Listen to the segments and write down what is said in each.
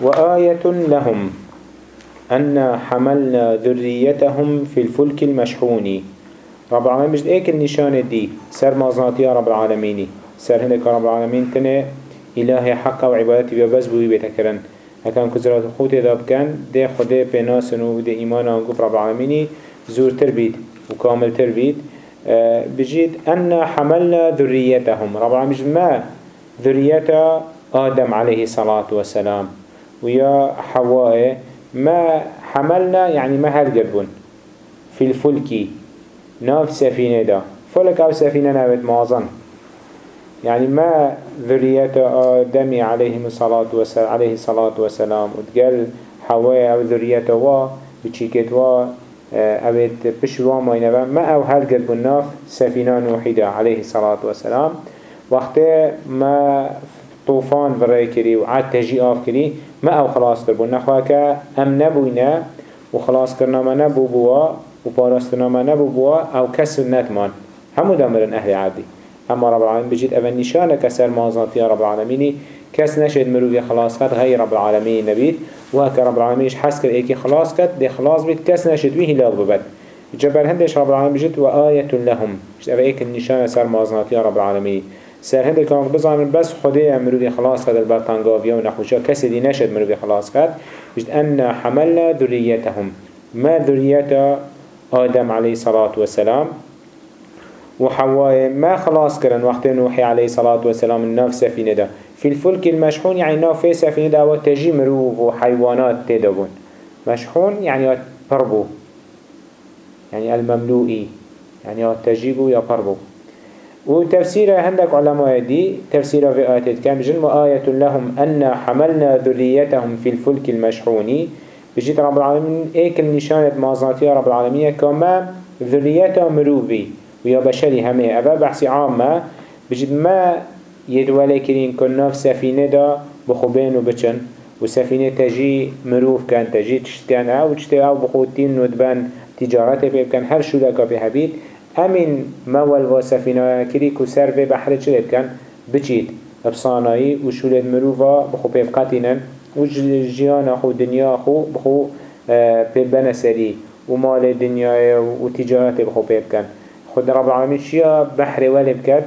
وآية لهم أن حملنا ذريتهم في الفلك المشحون. رب العالمين مجد إيك النشان دي؟ سر مازناتي رب العالمين. سر هندك رب العالمين تنه إلهي حق وعبادتي بيبز بوي بيتكرن هكذا كزرات الخوت إذا كان دي خده بناسن ودي إيمان ونقف رب العالمين زور تربيت وكامل تربيت أه بجيد أن حملنا ذريتهم. رب العالمين ما؟ ذرية آدم عليه الصلاة والسلام. ويا حواء ما حملنا يعني ما هرقبون في الفلك ناف سفينة دا. فلك أو سفينة نابت مازن. يعني ما ذرية آدم عليه الصلاة والسلام عليه الصلاة والسلام. وتقال حواء أو ذرية وا بتشيكت وا أبد بشوا ما ينبا ما أو هرقبون بالناف سفينة نوحيدة عليه الصلاة والسلام. وقت ما طوفان برای کری و عاد تجی آف کری ما أو خلاص کربون نخواه که ام نبوینا و خلاص کرنا ما نبو بوا و پاراستنا ما نبو بوا أو کسر نتمان. همو دامرن أهل عادی اما رب العالمين بجد اول نشانه كسر مازناتي رب العالمين كس نشد مروفي خلاص كد هاي رب العالمين نبيد وهكا رب العالمين حس كد ايكي خلاص كد دي خلاص بيت كس نشد ويه لاغ ببد. جبر هندش رب العالمين بجد وآية لهم. بجد اول ايك النشانه سر مازناتي رب العالمين سر هنده كان بزانن بس خده مروفي خلاص كد البرطانقاوية ونخوشا كسي دي نشد مروفي خلاص كد بجد أن حملنا ذريتهم ما ذرية آدم عليه الصلاة والسلام وحواء ما خلاص كرن وقت نوحي عليه الصلاة والسلام الناف سفينة ده في الفلك المشحون يعني ناف سفينة ده وتجي مروف وحيوانات تدبون مشحون يعني بربو يعني المملوئي يعني تجيبو يا بربو وتفسير عندك علماء دي تفسير في آيات كام؟ جن آية لهم أن حملنا ذريتهم في الفلك المشحون. بجيت رب العالمين ايك النشانة مازناتية رب العالمين؟ كما ذريته مروفي ويا بشري همي أبا بحثي عامة. بجيت ما يدولي كرين في سفينة دا بخوبين وبچن. وسفينة تجي مروف كان تجي تشتكان أو تشتكان أو بخوتين ندبان تجارته بيبكن. هر شو لك بحبيت همین مول و سفینه کری که سر به بحر چلید کن؟ بچید. بصانایی و شولید مروفا بخو پیب قطینن و جیان خو دنیا خو بخو پیب بنسری و مال دنیا و تجارت بخو پیب کن. خود رب العالمین شیا بحر ولی بکد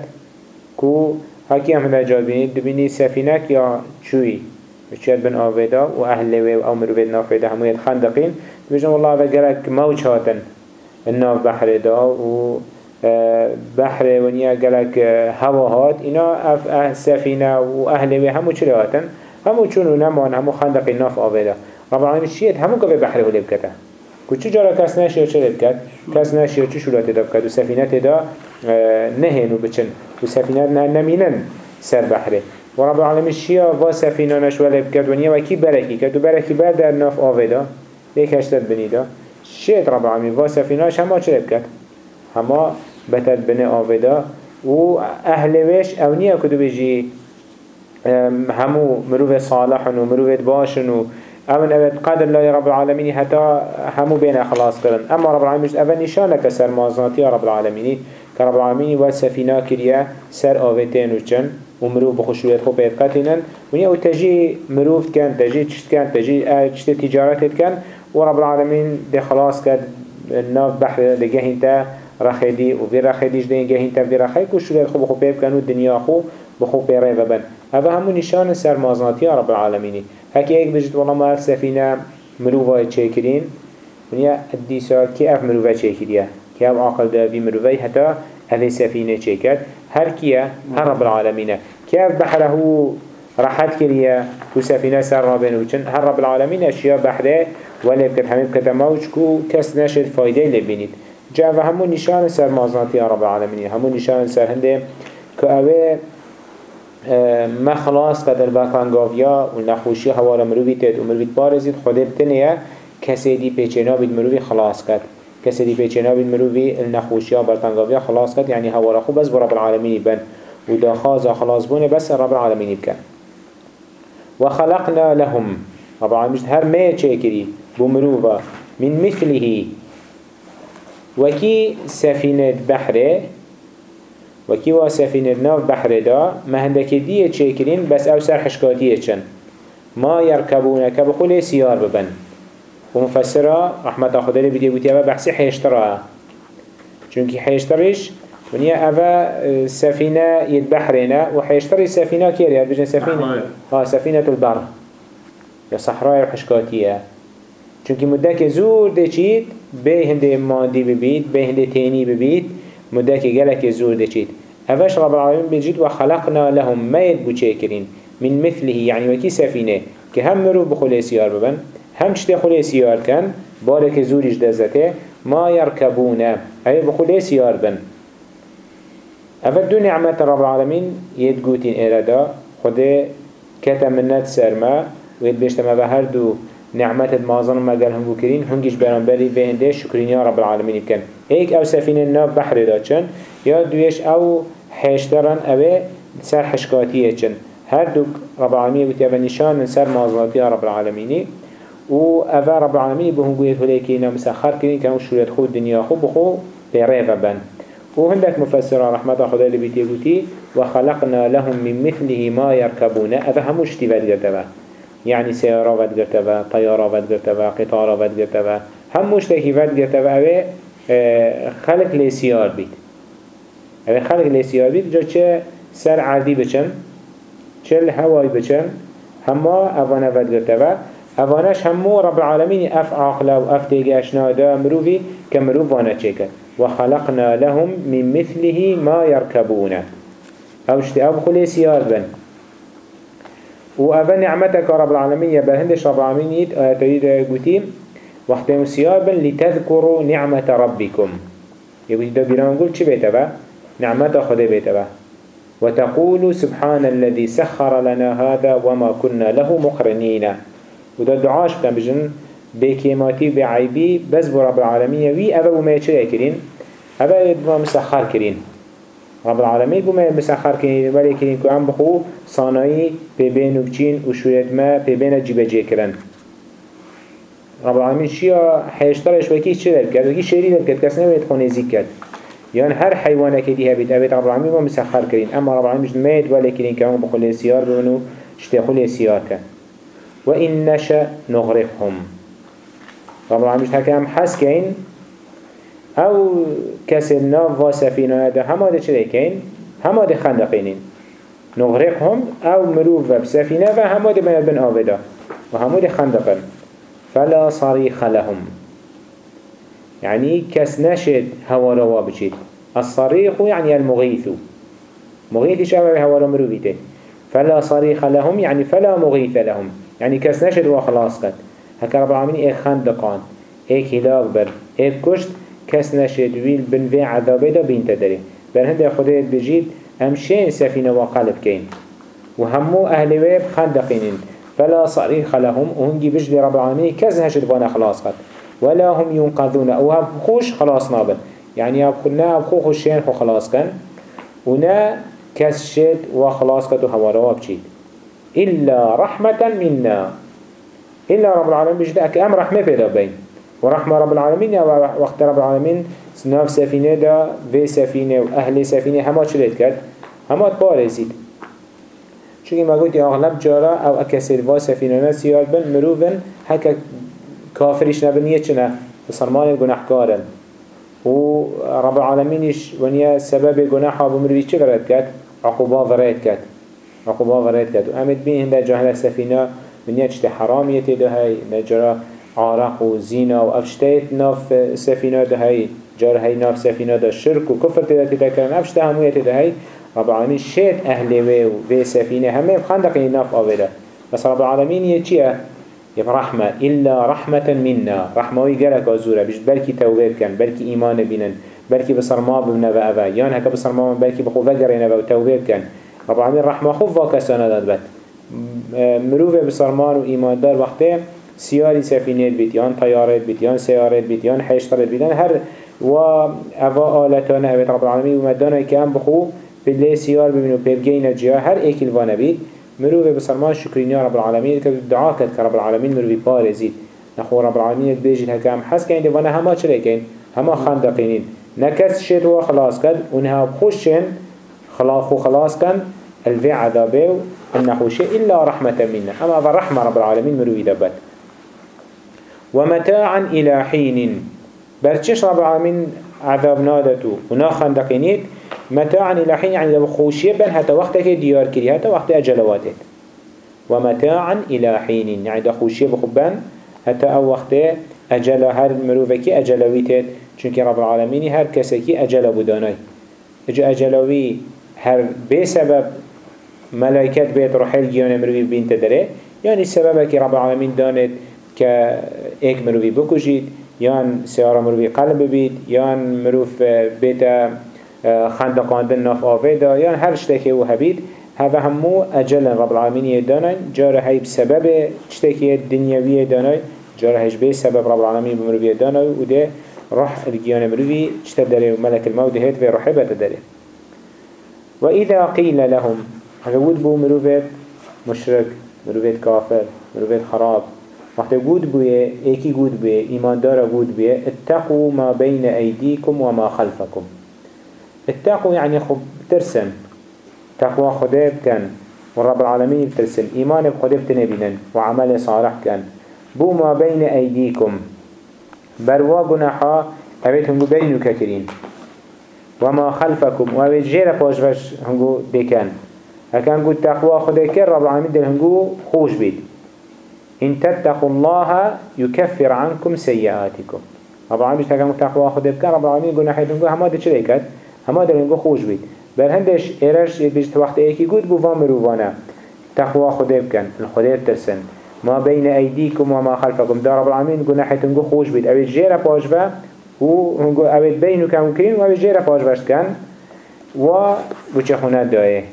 کو هکی هم هنده جابینید دبینی سفینه یا چوی؟ بچید بن آویدا و أهل و أو مروفید نافیده همویت خندقین. بجن والله و گرک موج هاتن. الناف بحر دا و بحر ونیا گلک هوا هات. اینا اف سفینه و أهل و همو چلی هاتن همو چونو نمان همو خندق ناف آویده. رب العالمین چیت همو که بحر هلی بکته. که چو جارا کس نشیا چلی بکت کس نشیا چو شلات دا بکت و سفینه دا نهنو بچن. و سفینه نمینن سر بحره. و رب العالمین شیا و سفینه نشوال بکت ونیا وکی برکی کت و برکی بر در ناف آویده. یک هشتت بنیده. شيت رب العالمين واسا فيناش هما چه بكت هما بتد بني آودا و أهل ويش أو كدو بيجي همو مروف صالحن و مروف باشن و اون اوید قدر الله رب العالمين حتى همو بين خلاص کرن اما رب العالمين اول نشانه سر مازناتي رب العالمين كرب العالمين والسفينة كريا سر آوتين وچن ومروف بخشويت خو بيت قتنن ونيا تجي مروف كان تجي تشت كان تجي تشت تجارت كان. ورب العالمين دي خلاص كد الناف بحر دي جهنتا رخيدي وفي رخيديش دي جهنتا في رخي كل خو بخو بيب كانوا الدنيا خو بخو بيريفا بن هذا همو نشان سر مازناتي رب العالمين هكي ايك بجد والله ما سفينة مروفا تشيكرين ونيا الديسا كي اف مروفا تشيكريا كي اف عقل دا في مروفا حتى هذه سفينة تشيكر هر كيا هر رب العالمين كي اف بحره راحت كريا وسفينة سر رابين وچن هر رب العالمين اشياء بحره. ولی بکت همه بکت موج کو کس نشد فایده لبینید جا و همون نشان سر مازناتی رب العالمین همون نشان سر هنده که اوه ما خلاص قدر باکان گاویا و نخوشی حوالا مروی تید و مروی بارزید خود بتنیه کسی دی پیچنا بید مروی خلاص کد. کسی دی پیچنا بید مروی النخوشی خلاص کد یعنی حوالا خوب بس رب العالمین بن. و خازا خلاص بونه بس رب العالمین بکن وخلقنا لهم. رب العالمين هر ما تشكري بمروفا من مثله وكي سفينة بحر وكي سفينة ناف بحر دا؟ ما هندك دي تشكرين بس أو سر حشكاتيه چن. ما يركبون كبخول سيار ببن. ومفسرة رحمة خدا لي بدي بوتي بحثي حيشترها. چونكي حيشتريش ونيا أفا سفينة يتبحرنا وحيشتري سفينة كيريا بجن سفينة؟ ها سفينة البر يا صحراء وحشكاتية چونكي مدك زور دي چيت بي هنده مادي ببيت بي هنده تيني ببيت مدك جلك زور دي چيت. أفاش رب العالمين بجد وخلقنا لهم ما يدبو من مثله يعني وكي سفينة كهم مرو بخلي سيار ببن. هم شتي خلي سيار كان بارك زوريش دزته ما يركبون أي بخلي سيار بن. أفدو نعمة رب العالمين يدقوتين إرادا خده كتا منت سرما ويد بيشتما بهردو نعمت المازن ما قال هم بكرين هنجيش برانبري بهنده شكرين يا رب العالمين كان هيك أو سفينة ناب بحر داتشن يا دويش أو حيشترن اوه سر حشكاتيه چن. هر دوك رب العالمين بتيابا نشان سر مازناتي رب العالمين و اوه رب العالمين بهم قويت هليكينا مسخر كرين كانوا شوريت خود دنيا خو بخو بريفا بن. وهندك مفسر رحمة خدا اللي بيتيقوتي وخلقنا لهم من مثله ما يركبون أفا هموش تباد قرتبا يعني سيارة ود قرتبا طيارة ود قرتبا قطارة ود قرتبا هموش ود قرتبا آه، خلق لسيار بيت أفا خلق لسيار بيت جا چه سر عادي بچن چه الهواي بچن هما أفانا ود قرتبا أفاناش همو رب العالمين أف عاقلة وأف تيجاشنا دا مروفي كمروف وأنا چكت وخلقنا لهم من مثله ما يركبون. أو خلي سيار بن. و اوه نعمتك رب العالمين يبهندش رب العالمين يد آياتي وقتهم سيار بن لتذكروا نعمة ربكم. يقول دا بيران قول چه بيتبا نعمة خده بيتبا وتقول سبحان الذي سخر لنا هذا وما كنا له مقرنين. وده دعاش بكم بجن بكيماتي بعيبي بس برب العالمين وي أبا وما يتشري كرين أبا بما مسخر كرين رب العالمين بما مسخر كرين ولي كرين كو عم بخو صانعي ببين وبچين وشويت ما ببين جيبا جي كرن رب العالمين شيا حيشترش وكي شرر كد وكي شرير كد كس نويت خوني زيكت يعني هر حيوانك دي هبيت أبيت رب العالمين ما مسخر كرين أما رب العالمين مش ميت ولا كرين كمان بخو سيار بونو اشتخو سيار كن وإن نشأ نغرقهم. رب العالمين هكام حس كين أو كسر ناف و سفينة ده هما ده چه كين هما ده خندقينين. نغرقهم أو مروف و بسفينة و هما ده بين بن آودا. و هما ده خندقن. فلا صريخ لهم. يعني كس نشد هوا روا بچيت الصريخ يعني المغيث. مغيث شابه هوا مروفيته فلا صريخ لهم يعني فلا مغيث لهم. يعني كس نشد وخلاص قد هكا رب العالمين ايك خندقان ايك هلاك بر ايك كشت كس نشد ويل بنوي عذابه دا بين تدري بر هنده خده بجيد هم شين سفينة وقلب كين وهمو أهل ويب خندقين فلا صريخ لهم وهنجي بجد رب العالمين كز هشد وأنا خلاص قد ولا هم ينقذون أو خوش خلاص نابن. يعني أبخلنا أبخو خوشين خو خلاص كان ونا كس شد وخلاص قد وهواروا بجيد إلا رحمة منا. إلا رب العالمين بجد أك أم رحمة بيدا بين. ورحمة رب العالمين يا وقت رب العالمين ناف سفينة دا في سفينة وأهل سفينة هما شريت كد هما تبارزيد چونكي ما قلت أغلب جارا أو أكسر فا سفينة نسيار بن مروفن هكا كافرش نبنية چنا بصرمان الجناحكارن و رب العالمينش ونيا سبب جناحه بمروي چه ورد كد عقوبة ورد كد عقوبة ورد كد وأمد بين هنده جاهل السفينة من يجت حرامية ده هاي نجرا عرق و زينة و أفشتيت ناف سفينة ده هاي جار هاي ناف سفينة ده شرك و كفر تده تده كرن أفشت هموية تده هاي رب العالمين شيت أهل و في سفينة همه بخندق ناف آوده بس رب العالمين يجيه رحمة. إلا رحمة منا رحمة ويقالك أزورة. بيش بلكي توبيب كان بلكي إيمان بينن بلكي بصرما ببنبا أبا يان هكا بصرما بلكي بخو فقر نبا وتوبيب كان رب العالمين رحمة خوف واكسانا داد بات مروف بسرمان و ایماندار وقتی سیاری سفینه بیت یان طیارت بیت یان سیارت بیت بیتن هر و اوا آلتان اوید رب العالمین و مدانه که هم بخو بله سیار ببینو پیبگین جیا هر ایکل وانه بید مروف بسرمان شکرینی رب العالمین که دعا که رب العالمین مروفی پارزید نخو رب العالمین بیجید هکام حس که اینده وانه همه چرا کن همه خندقینین. نکس شد و خلاص کد اونها خوشن خلاص خلاص کن. الفي عذابه النخوشي إلا رحمة منا أما هذا رحمة رب العالمين مروي دبت ومتاعا إلى حين. برچش رب العالمين عذاب نادتو؟ وناخن دقينيت متاعا إلى حين يعني لو خوشيه بن حتى وقتك ديار كري حتى وقت أجلواتك ومتاعا إلى حين. يعني دا خوشيه بخبان حتى أو وقت أجل هر مروفكي أجلويتت چونك رب العالمين هر كسكي أجل بداني أجلوي هر بسبب ملائكت بيت روحيل جيان مروفي بين تدري يعني السبب كي رب العالمين دانت كإيك مروفي بكجيت يان سيارة مروفي قلب بيت يان مروف بيت خندقاندن ناف آفيدا يان هر شتكي وهبيت هذا همو أجل رب العالمين يدانا جاره هاي بسبب شتكي الدنيوية يدانا جاره هاي بسبب رب العالمين بمروفي يدانا وده روح الجيان مروفي اشتدري ملك الموت هيت في رحبة تدري وإذا قيل لهم هذا ود بو مروفيت مشرك مروفيت كافر مروفيت خراب. وقت قود بوية ايكي قود بوية ايمان دار قود بوية اتقوا ما بين ايديكم وما خلفكم اتقوا يعني خب ترسن. تقوى خده كان ورب العالمين بترسن. ايمان بخده بتنبينن وعمل صالح كان بو ما بين ايديكم بروا قناحا اويت هنگو بينو ككرين وما خلفكم وابيت جيرا باش هنگو بكن هكان قد تقوى خده كر رب العالمين دل هنگو خوش بيت. إن تتقوا الله يكفر عنكم سيئاتكم. رب العالمين تقوى تقوى خده بكن رب العالمين قلنا حيث هنگو هما دل چليكت هما دل هنگو خوش بيت. بل هندش إيرش بيجت وقت إيكي قد بو فامروفانا تقوى خده بكن الخده ترسن. ما بين أيديكم وما خلفكم. دا رب العالمين قلنا حيث هنگو خوش بيت. أبيت جيرا باش با و هنگو اوید بینو کم کرین و اوید جیر پاش بشت کن و بچه خونه دایه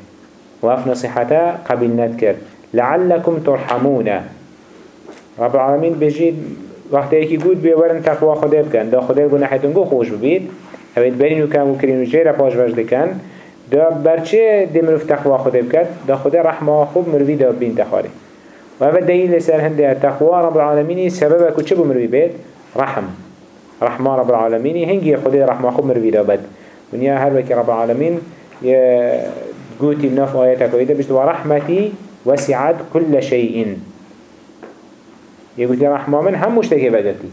و اف نصیحتا قبیل ند کرد لعلكم ترحمون. رب العالمین بجید وقتی ایکی گود بیورن تقوی خدا بکن دا خدا گناحتون گو خوش ببید اوید بینو کم کرین و جیر پاش بشت کن دا برچه دی مروف تقوی خدا بکد دا خدا رحمة خوب مروی دا بین تخاری و اوید دلیل سر هنده تقوی رب العالمین سبب اکو چه بمروی بید؟ رحم. رحمة رب العالمين. هنجي خدي رحمة خب مروي دابد ونيا هر وكي رب العالمين قوتي بناف آياتك وإذا بجد ورحمتي وسعت كل شيء. يقول رحمة من هم مشتكي بدتي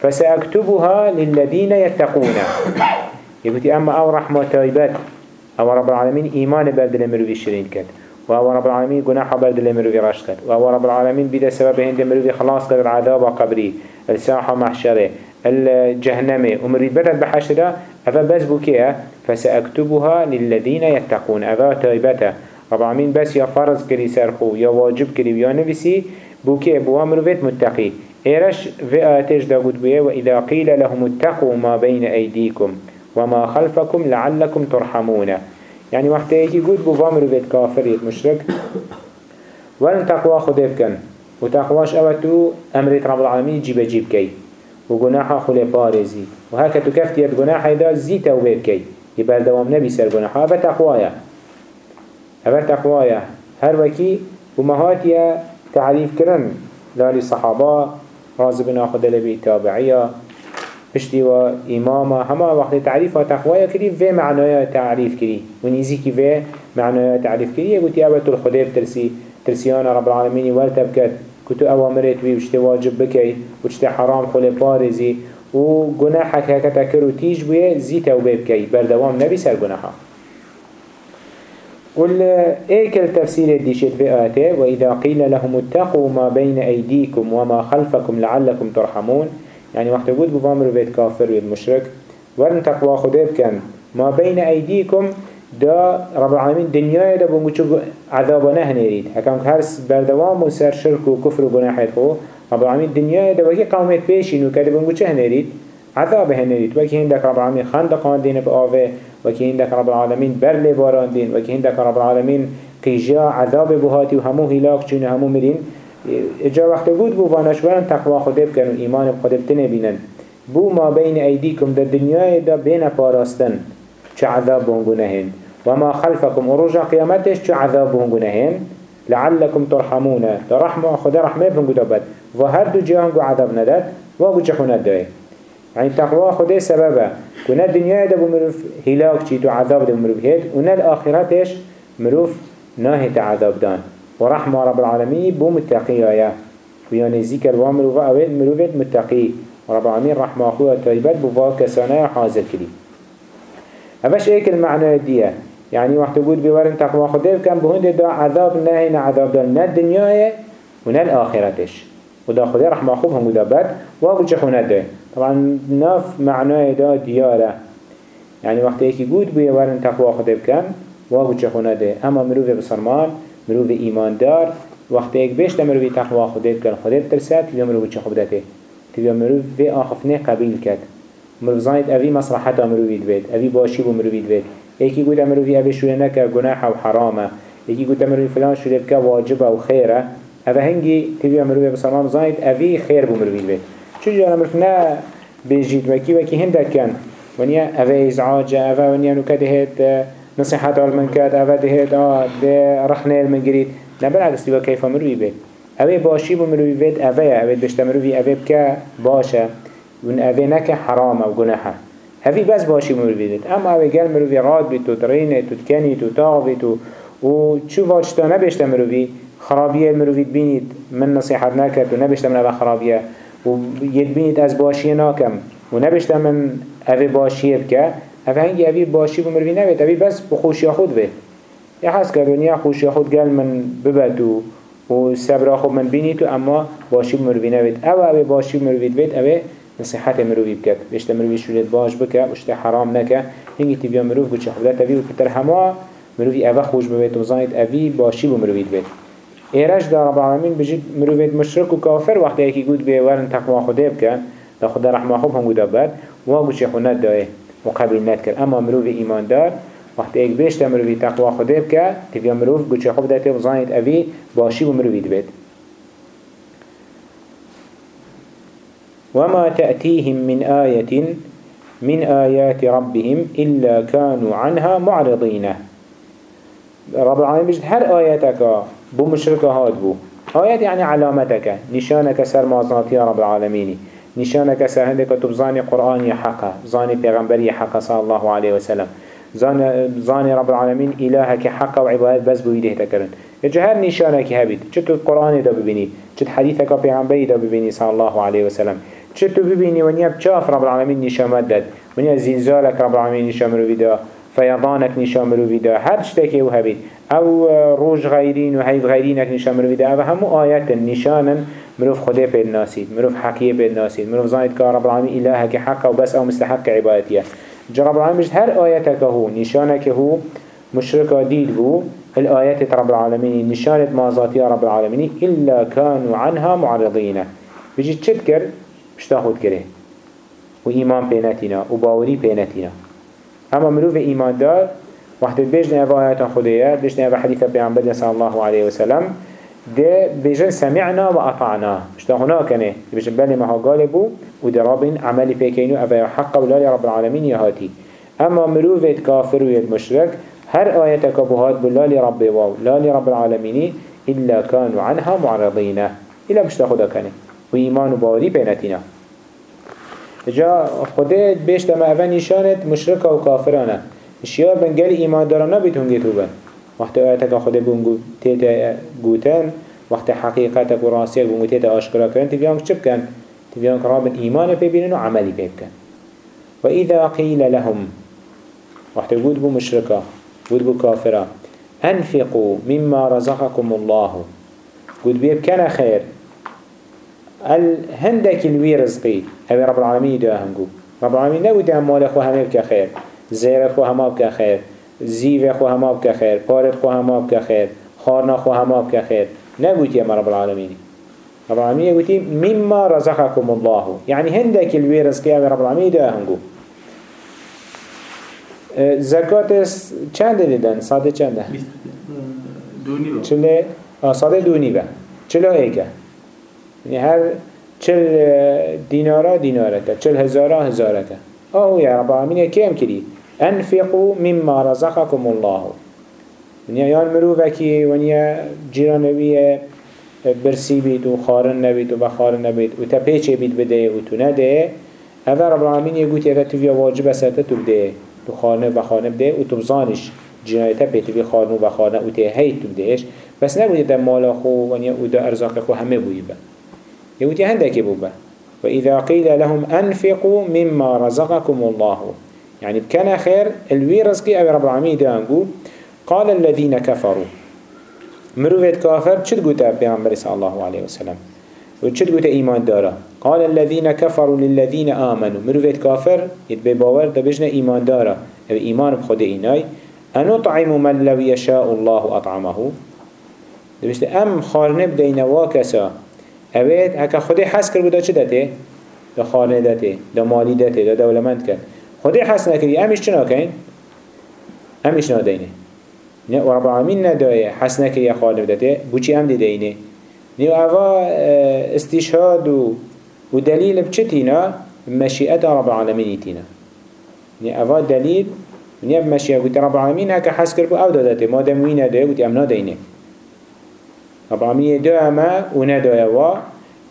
فسأكتبها للذين يتقون. يقول أما أو رحمة تايبات أو رب العالمين إيمان بردل مروي الشرين كت وهو رب العالمين جناح بردل مروي رشد كت وهو رب العالمين بدا سبب هند مروي خلاص كت العذاب قبري. الساحة محشره. الجهنمي ومريد بدل بحشرة أفا بس بكية؟ فسأكتبها للذين يتقون. أفا تايبته رب العالمين بس يا فرض كري سرخو يا واجب كري يا نفسي بوكيه بوامر بيت متقي. إيرش في آتش داود بية وإذا قيل لهم اتقوا ما بين أيديكم وما خلفكم لعلكم ترحمون. يعني وقت يجي قد بوامر بيت كافر مشرك. ولن تقوى خدبكن وتقواش أوتو أمرت رب العالمين جيب جيب كي. وجناحا خل بارزي وهكا تكفت يد جناحا إذا زي توبه بكي يبقى دوام نبي سر جناحا هذا تقوايا هذا تقوايا هر وكي ومهاتيا تعريف كرن لالي الصحابة رازقنا خد لبي تابعية بشتي وإمامة هما وقت تعريف وتقوايا كري في معنايا تعريف كري ونيزيكي في معنايا تعريف كري يقول تي أبتو الخديف ترسي ترسيانا رب العالمين والتبكت كتو اوامرت وي وشتي واجب بكي وشتي حرام خلي بارزي و هكا تكرو تيج بيه زي توبه بكي بردوام نبي سر گناحا قل ايك التفسير ديشت في آته وإذا قيل لهم اتقوا ما بين أيديكم وما خلفكم لعلكم ترحمون يعني وقت قد بفامر بيت كافر والمشرك ورن تقوى خده بكن ما بين أيديكم دا رب العالمين دنيا دا بونگو چو عذابا نهنريد حكام هرس بردوام و سر شرك و كفر و گناحيت خو رب العالمين دنيا دا وكي قومت بيشين و كده بونگو چه هنريد عذاب هنريد وكي هندك رب العالمين خندقان دين بآوه وكي هندك رب العالمين برلي باران دين وكي هندك رب العالمين قيجا عذاب بهاتي و همو هلاك چون همو مرين اجا وقت بود بو وانشورن تقوى خده بكن و ایمان بخده بتنه بو ما بين ايديكم دا دنيا دا بين پاراستن. چه عذاب بونگو نهند وما خلفكم ورجع قيامتش شو عذابهم جنهين لعلكم ترحمون. ترحموا خدا رحمه بهم قدبت وهر دو جهان قو عذاب نداد وقو جحونا دوي يعني تقوى خدا سببه كنا الدنيا ده بمروف هلاك چيتو عذاب ده بمروف هيد ونا الآخرتش مروف ناهي عذاب دان. ورحمة رب العالمين بو متقيا ويعني ذكر وامرو وأويد مروفت متقي ورب العالمين رحمة أخوة طيبات بوا كسانا حاضر كلي أفش ايك المعنى دي يعني وقت قود بورن تقوى خده كان بهند دا عذاب نهينا عذاب دا نا الدنيا ونا الآخرتش. ودا خده رحمة أخوة هم قدابات واقل چخونه ده. طبعا ناف معنى دا ديارة يعني وقت ايكي قود بورن تقوى خده كان واقل چخونه ده. اما مروف بسرمان مروف ایمان دار وقت ایک بیشت مروفی تقوی خودت کن خودت ترسد تبیا مروف چه خودته تبیا مروف وی آخفنه قبیل کد مروف زاید اوی مصلحتا مروفید بید. اوی باشی بو مروفید بید ایکی گوت مروفی اوی شوره نکه گناح و حرامه. ایکی گوت مروفی فلان شوره بکه واجبه و خیره. اوه هنگی تبیا مروفی بسلام زاید اوی خیر بو مروفید بید چجا مروف نه بيجيت وكي وكي هندك كان ونيا أفا إزعاج أفا ونيا نكده نصيحة من كات أفا دهت آه ده رخنه المنجريد نبالعكس تبا كيف مروي بيت أبي باشي بمروي بيت أبي أبي بشت مروي أبي بكا باشا ون أبي نكا حرام أو جناحة هذي بس باشي مروي بيت أما أبي قال مروي راد بيت تدرين تتكني تتاغ بيت وتشوف واشتا نبشت مروي خرابية مروي بينيت من نصيحة نكت ونبشت من أبا خرابية ويدبينيت أز باشي ناكم ونبشت من أبي باشي بكا هفه هنگی اوی باشی بمروی نوید اوی بس بخوشی خود بید. یا حس کردونیا خوشی خود گل من ببتو و صبر خود من بینی تو اما باشی بمروی نوید أو اوی باشی بمروید بید اوی نصیحت مروی بکد بشت مروی شولید باش بکه بشت حرام نکه. هنگی تیبیا مروف گوچه خودت اوی و کتر همه. مروی اوه خوش ببید و زانید اوی باشی بمروید بید ایرش در رب العالمین بجید مروید مشرک و کافر وقتی یکی گود به ورن تقوی خوده بکن دا خدا رحمه خوب هم گودا بد. و گوچه خونت داره مقابل نتكر اما مروف ايمان دار. وقت ايك بيشت مروفي تقوى خده بك تبيا مروف خوب داته وظانيت اوي باشي ومروفي دبت وما تأتيهم من آية من آيات ربهم إلا كانوا عنها معرضين. رب العالمين بجد هر آياتك بمشركة هاد بو. آيات يعني علامتك نشانك سر يا رب العالمين. نشانك سهندك تبزاني قرآن حقا زاني پیغمبر حقا صلى الله عليه وسلم. زاني رب العالمين إلهك حقا وعبادت بس بويده تكرن. جهر نشانك هبيت چطو القرآن دا ببيني چط حديثك پیغمبر دا ببيني صلى الله عليه وسلم. چطو ببيني ونيا بچاف رب العالمين نشامت داد ونيا زلزالك رب العالمين نشامرو بدا فيضانك نشامرو بدا هر شتكي وهبيت أو روج غيرين وهيف غيرينك نشامرو بدا أو همو آيات نشانا مروف خدا بيد ناسيد مروف حقية بيد ناسيد مروف زايد كا رب العالمين إلهك حقا وبس أو مستحق عبادتيه جا رب العالمين مجد هر آياتك هو نشانك هو مشركة ديد بو الآيات رب العالمين نشانة مازاتي رب العالمين إلا كانوا عنها معرضين بيجي تشتكر مش تاخد كره وإيمان بيناتنا وباوري بيناتنا أما مروف إيمان دار وقت بيجنا أبا آيات خدية بيجنا أبا حديثة بيعنبدنا صلى الله عليه وسلم ده بيجن سمعنا وأطعنا مش هنا كنه بيجن بالي ما غالبو وده رب عملي بيكينو أبا حق ولا رب العالمين يهاتي أما مروفة كافر ويد هر آية كبهات بلا لرب واو لا لرب العالمين إلا كانوا عنها معرضين إلا مش هنا كنه وإيمان وباوري بينتنا جا خده بيش تما أفا نشانت مشركة وكافرانة الشيار بن قال إيمان دارنا بيتهم جيتوبا وقت آياتك خده بونگو تيتا گوتن وقت حقيقتك وراسيك بونگو تيتا آشكرا كرن تبيانك چه بكن؟ تبيانك رابن إيمان بيبينن وعملي بيبكن وإذا قيل لهم وقت قود بو مشركة قود بو كافرة أنفقوا مما رزقكم الله. قود بيبكن خير الهندك الوي رزقي؟ أبي رب العالمين دو أهنقو رب العالمين نقول دي أموال أخوة همي خير زير أخوة هما خير زیو خو هما بک خیر. پارت خو هما بک خیر. خارنا خو هما بک خیر. نگوتی اما رب العالمین. رب العالمین يقولي مما رزقكم الله. يعني هندك الوي رزقي رب العالمين ده هنگو. زکات چند دیدن؟ ساده چنده؟ دونی با چله ساده دونی با چله ایکه یعنی هر چل دینارا دیناره که چل هزارا هزاره که آهو یا رب العالمین کم کری انفقوا مما رزقكم الله. ونیا یان مروفکی ونیا جیرانویه برسی بید و خارن نبید و بخارن نبید. و تپیچه بید بده و تو نده. هذا رب العالمين يقول يا تو واجب ساته تو بده. تو خانه بخانه بده و تو بزانش جنایتا پیت بی خارنو و خارنه أو ته هیت تو بدهش. بس نگویی ده مالا خو ونیا أو ده ارزاق خو همه بویی با. يقول هندك بوبا وإذا قيل لهم أنفقوا مما رزقكم الله. يعني بكان خير الوي رزقي أبي رب العالمين دانقو قال الذين كفروا. مروفت كافر چد قوتا بيغمبر صلى الله عليه وسلم. وچد قوتا إيمان دارا. قال الذين كفروا للذين آمنوا. مروفت كافر يتبه باور دبجنا إيمان دارا. إيمان بخد إيناي. أنطعم من لو يشاء الله أطعمه. دبجنا أم خارنب دينا واكسا. اوید هکا خودی حس کرد بودا چه داته؟ دا خانه داته دا مالی داته دا دولمند کرد. خودی حس نکردی امیش چه ناکین؟ امیش نادینه نه و رب العالمین ندایه حس نکردی خانه داته بوچی ام دیدینه نه اوه استشهاد و و دلیل بچه تینا؟ مشیئت رب العالمین تینا. نه اوه دلیل نه بمشیئت قلت رب العالمین هکا حس کرد بو أو دادته ما دموی ندایه قلت ام نادینه رب العالمين دو اما و ندايا و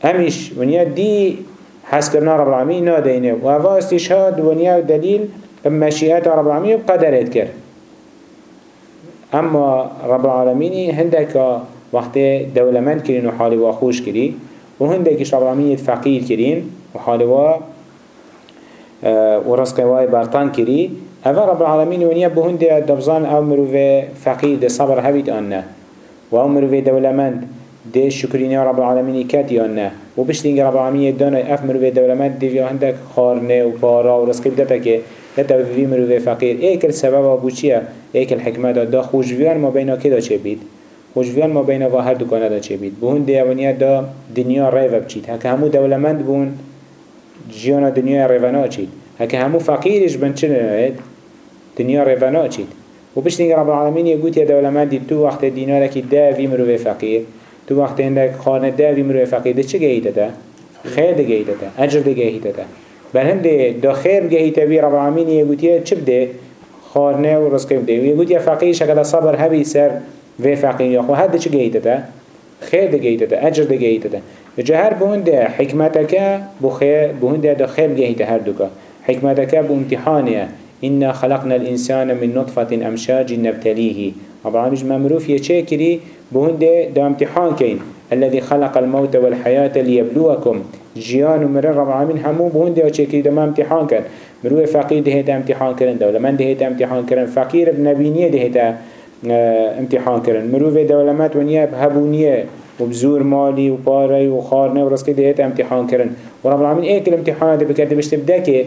همش ونيا دي حس كرنا رب العالمين نادينه و هوا استشهاد ونيا دليل بمشيئات رب العالمين قدرت كر اما رب العالمين هندك وقت دولمند كرين و حالي واخوش كري و هندكش رب العالمين فقير كرين و حالي وا ورزق واي برطان كري هذا رب العالمين ونيا بهند دبزان أو مروف فقير صبر هبيت آنه و هم مروفه دولمند ده شکرینی رب العالمین کت یا نه؟ و بشتینگ رب العالمین دانه اف مروفه دولمند یا هندک خارنه و پارا و رزقی بدتا که لتا في مروفه فقیر. ایک السبب آبو چیه؟ ایک الحکمت دا خوشویان ما بینا که دا چه بید؟ خوشویان ما بینا و هر دکانه دا چه بید؟ بهون دیوانیه دا دنیا ریوه بچید هکه همو دولمند بون جیانا دنیا ریوانا چید. هکه همو فقیرش بن چه دنیا ریوانا چید. و بشتين رب العالمين يقول يا دولمندي تو وقت دينارك داوي مروي فقير تو وقت عندك خانة داوي مروي فقير ده چه جهيدة ده؟ خير ده جهيدة ده أجر ده جهيدة ده بل هم ده ده خير جهيدة بي رب العالمين يقول يا چه بده؟ خانه و رزق بده ويقول يا فقير شكل صبر هبي سر في فقير خو هذا چه جهيدة ده؟ خير ده جهيدة ده أجر ده جهيدة ده جهر بون ده حكمتك بخير بون ده ده خير جهيدة هر دوكا حكمتك بامتحانه إنا خلقنا الإنسان من نطفة أمشاج نبتليه. رب العالمين ممروف يشاكري بهند دا امتحان كين الذي خلق الموت والحياة ليبلوكم. جيان ومرر رب العالمين همو بهند يشاكري دا ما امتحان كان مروه فقير ده دا امتحان كرن دولمان ده دا امتحان كرن فقير بنبينية ده دا امتحان كرن مروه دولمات ونيا بهبونية وبزور مالي وباري وخارنه ورسكي ده امتحان كرن ورب العالمين إيه كل امتحانات بشتبدا كي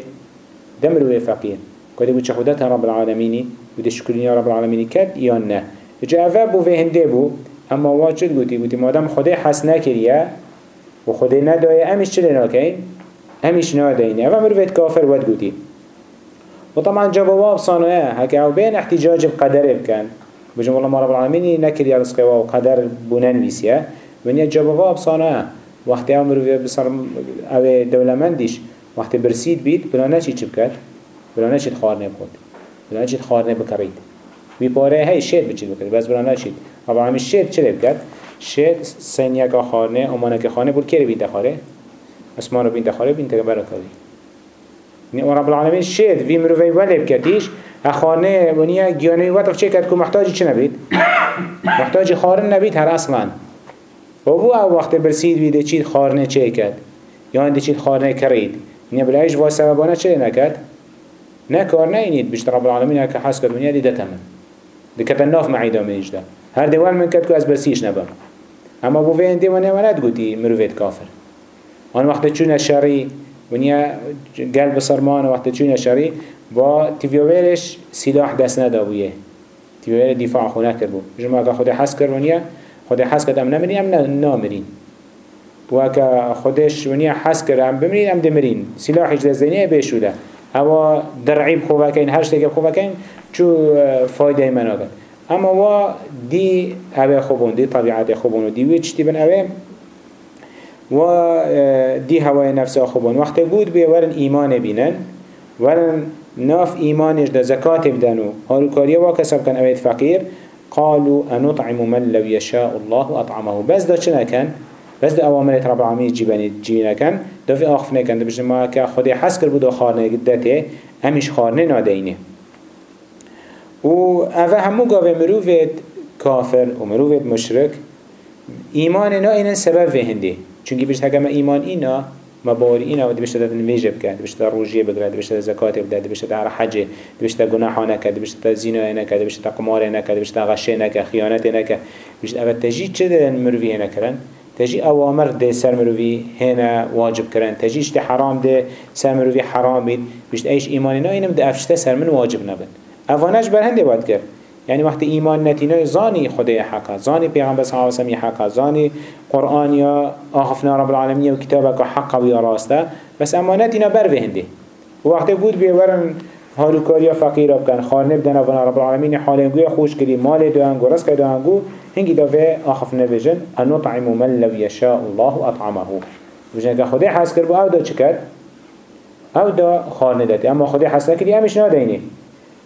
دمروه فقير كده بود شهودتها رب العالمين وده شكرين رب العالمين كد يا نه؟ جا أفا بو في هنده بو اما واجد قوتي قوتي مادام خده حس نكريا و خده ندايه امش چلي ناكين امش نادين أفا مروفيت كافر ود قوتي وطبعا جواب صانوية هكا أو بين احتجاج بقدر بكن بجم الله رب العالمين نكر يا رزقه وقدر بنان بيسيا ونيا جواب صانوية وقت أمر بصر أو دولمندش وقت برسيد بيت بلا نشي چبكت بلا نشید خارنه بخود بلا نشید خارنه بکرید بی پاره هی شید بچید بکرید بس بلا نشید اما همین شید چه بکرد؟ شید سینیه که خارنه امانه که خانه بود که بین دخاره؟ اسمان رو بین دخاره بین تگه برا کردی و رب العالمین شید وی مروفی ولی بکردیش خانه ونیا گیانه وقت چه کرد که محتاجی چه نبید؟ محتاجی خارن نبید هر اصلا بو وقت برسید ویده چید خارنه چه کرد؟ یا انده چید خارنه کرید؟ نیا بلایش با سببانه چه نکرد؟ نکار نینید بشت رب العالمین هکا حس کد ونیا دیده تمن دکت ناف معیدا منیش ده. هر دیوال من کد که أز برسیش نبم أما بو وین دیوانه ونید گوتی مروفید کافر آن وقت چون شری ونیا قلب سرمان وقت چون شری با تیویویرش سلاح دست ندابویه تیویویر دفاع خونه کرد بو جمعه که خود حس کرد ونیا خود حس کرد ام نمرین ام و که خودش ونیا حس کرد ام بمرین أم دمرین سلاحش دزدینه بیشوده هوا درعی بخواه کن هر شتێک بخواه کن چو فایده من آگد اما وا دی اوه خوبون دی طبیعت خوبون و دی وی چتی بن اوه؟ و دی هوای نفس خوبون. وقت بود بیا ورن ایمان بینن ورن ناف ایمانش ده زکات بدنو هاروکاریا وا کسب کن اوید فقیر قالوا أنطعم من لو يشاء الله أطعمه. بس دا چنا كان بس ده اوامرت رب العالمین جیبنی جینا کن دو فی آخف بجن ما که خودی حس کر بود و خارنه گدته همیش خارنه نادینه. و اوه همو گاوه مروفت کافر و مروفت مشرک. ایمان اینا اینا سبب به هنده چونکه بیشت هکم ایمان اینا مباری اینا و دی بیشت داد نویجه بکن دی بیشت روژیه بگره دی بیشت زکات بده بیشت هر حجه دی بیشت گناحا نکه دی بیشت زینا نکه دی بیشت قمار نکه دی بیشت غشه نکه خیانت نکه بیشت اوه تجید چه دارن مروفی نکرن تجي أوامر ده سر مروي هنا واجب كرن تجي اشت حرام ده سر مروي حرام بيد بيشت إيش إيماننا إنم ده أفشته سر من واجب نبن. أفانش برهنده باید کرد. يعني وقت إيمان نتينه زاني خدای حقا. زاني پیغمبر صلى الله وسلم حقا. زاني قرآن يا آخفنا رب العالمين وكتابك حقا ويا راسته بس أما نتينه بر هنده وقت بود بيورن هالوكاريا فقيرا بكن خارنه بدن افنا رب العالمين حالنگوی خوش کری مال دوانگو رزق دوانگو هنگی دافه آخف نبجن انطعم من لو يشاء الله اطعمه. بجن که خدا حس کرد أو دا چکر أو دا خارنه داتی اما خدا حس نکری همش نادینه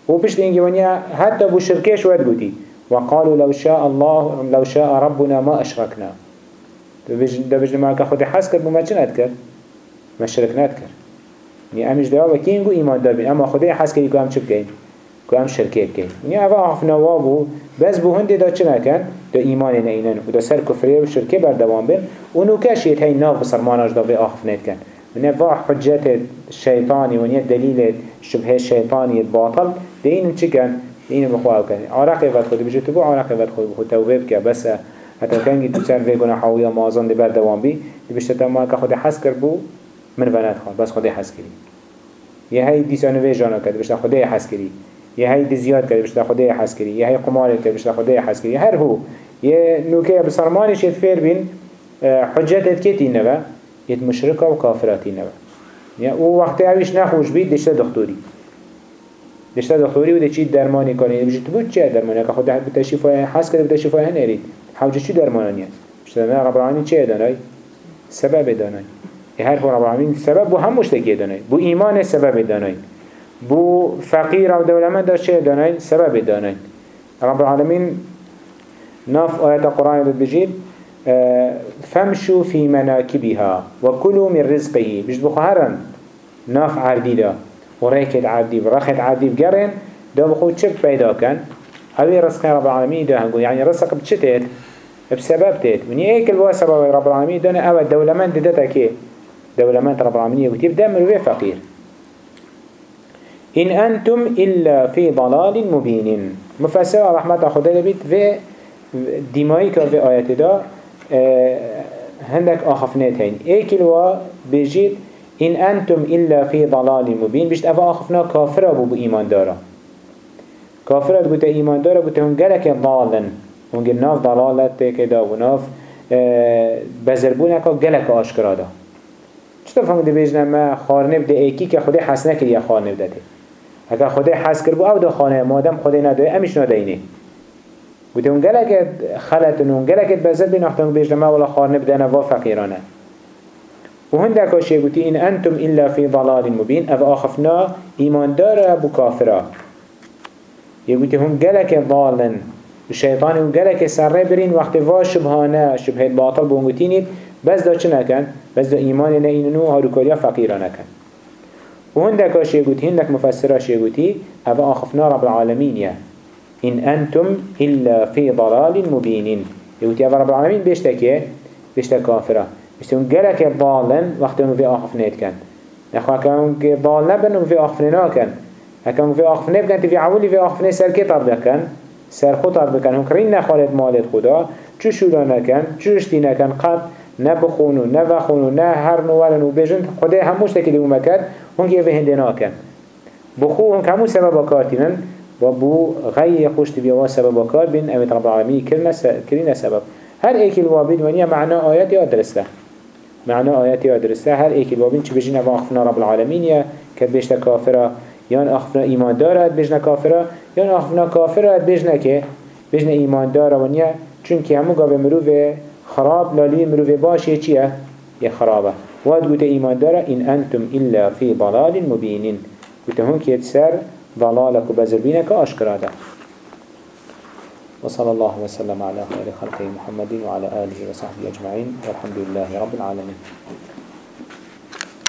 و پشت اینگی ونیا حتی بو شرکش ود گوتی وقالوا لو شاء الله لو شاء ربنا ما اشركنا دا بجن ما که خدا حس کرد بو ما چه ندکر ما شرک ندکر يعني امش دعا وكين جو ايمان دار بين اما خدای حس كي كام چه بكين كام شركه بكين يعني اوا عفنا وابو بس بو هندي دا چه نكن دا ايمان نينن و دا سر كفرية و شركه بردوان بين و نو كشيت هاي ناف بسرماناش دا في آخف نتكن من فا حجة الشيطاني ونيا دليل شبه الشيطاني الباطل دين چه كن دين بخواه كن عراقي فاد خود بجي تبو عراقي فاد خود بخود توبه بك بس حتى كان جي تسان في گناح ويا مازن دي بردوان بي دي بشتا ما كخود حس كر بو من ونات خان بس خدای حس کری یه هی دیسانوی جانا کرد بشتا خدای حس کری یه هی دیزیاد کرد بشتا خدای حس کری یه هی قمار کرد بشتا خدای حس کری هر هو. یه نوکه بسرمانش یه فیر بین حجتت کتی نوا یه مشرکه و کافراتی نوا یا أو وقتی اویش نخوش بید دشتا دکتوری دشتا دکتوری و ده چی درمانی کنه؟ یه بجید بود چه درمانی؟ که خود بتشیفای حس کرد بتشیفای هنرید حوجه چی درمانیه بشتا رب العالمین چه دانای؟ سبب دانای. هر رب العالمين سبب بو هم مشتكي داناي بو إيمان سبب داناي بو فقير أو دولمن دا شيء داناي سبب داناي رب العالمين ناف آيات القرآن بجيد آه فامشوا في مناكبها وكلوا من رزقه. بجد بخهرن ناف عردي دا. وريكت عردي ورخت عردي بقرن دا بخو چب پیدا کن؟ اوی رزق رب العالمين دا هنگو. يعني رزق بچتت بسبب تيت من يأكل بوا رب العالمين دانا أو الدولمن ددتا كي دولمات رب العالمين يقول ده مروي فقير. إن أنتم إلا في ضلال مبين. مفسر رحمة خدا لبيت في ديمايك في آيات دا هندك آخفنات هين ايكلوا بجيت إن أنتم إلا في ضلال مبين. بجت أفا آخفنا كافر أبو بإيمان دارا. كافر أبو إيمان دارا بوتا هم قلك ضالا هم ناف ضلالت كدا وناف بزربونك قلك آشكرا دا. چطور فهم دی بیجنه ما خارنه بده ایکی که خودی حس نکری یا خارنه بده اگر خودی حس کرد بو أو دو خانه مادم خودی نداره امیش نداینه بوده اون گلکت خلطن اون گلکت بزر بین اختن بیجنه ما ولا خارنه بده نوا فقیرانه. و هندک هاشی گوتی این أنتم الا فی ضلال مبین أو آخفنا ایمان داره بو کافره یگوتی هم گلک ضالن. الشيطان گلک سره برین وقت وا شبهانه شبه باطل بونگوتینید بس دا چه نکن؟ بس دا ایمان نینو هاروکاریا فقیرا نکن. و هندک هاش يقول هندك مفسراش يقولي أبا أخفنا رب العالمين يا إن أنتم إلا في ضلال مبين يقولي أبا رب العالمين بيشتكي بيشتك كافرة بيشتكي قلك ضالا وقتهم في أخفنات كان نخوة كان ضال نبن في أخفنا كان هكذا في أخفنا كان في عولي في أخفنا سر كتاب كان سر خطر بكن هم كرين نخالد مالت خدا چو شولا نكن چو اشتي نكن قد نه بخون و نه وخون نه هر نوالن و بجن. خدا هموش تکی دیو مکد هنگی اوه هنده ناکن. بخو هنگ همو سبب کارتینن و بو غی خوش تبیا و سبب کار بین اوه رب العالمین کرین سبب. هر ایکی الوابین ونیا معنا آیات یا درسته معنا آیات یا درسته هر ایکی الوابین چه بجین اوه اخفنا رب العالمین یا که بشت کافره یان اخفنا ایمان دارد بجن کافره یان اخفنا کافره بجن که؟ بجن ایمان داره ونیا. چون همو گاوه مروفه. خراب لالی مروف باشه چیه؟ یه خرابه. واد قلت ایمان داره این أنتم الا في ضلال مبینین قلت هون كيت سر ضلالك وبزربينك أشكرادا وصلى الله وسلم على خير خلقه محمد وعلى آله وصحبه أجمعين والحمد لله رب العالمين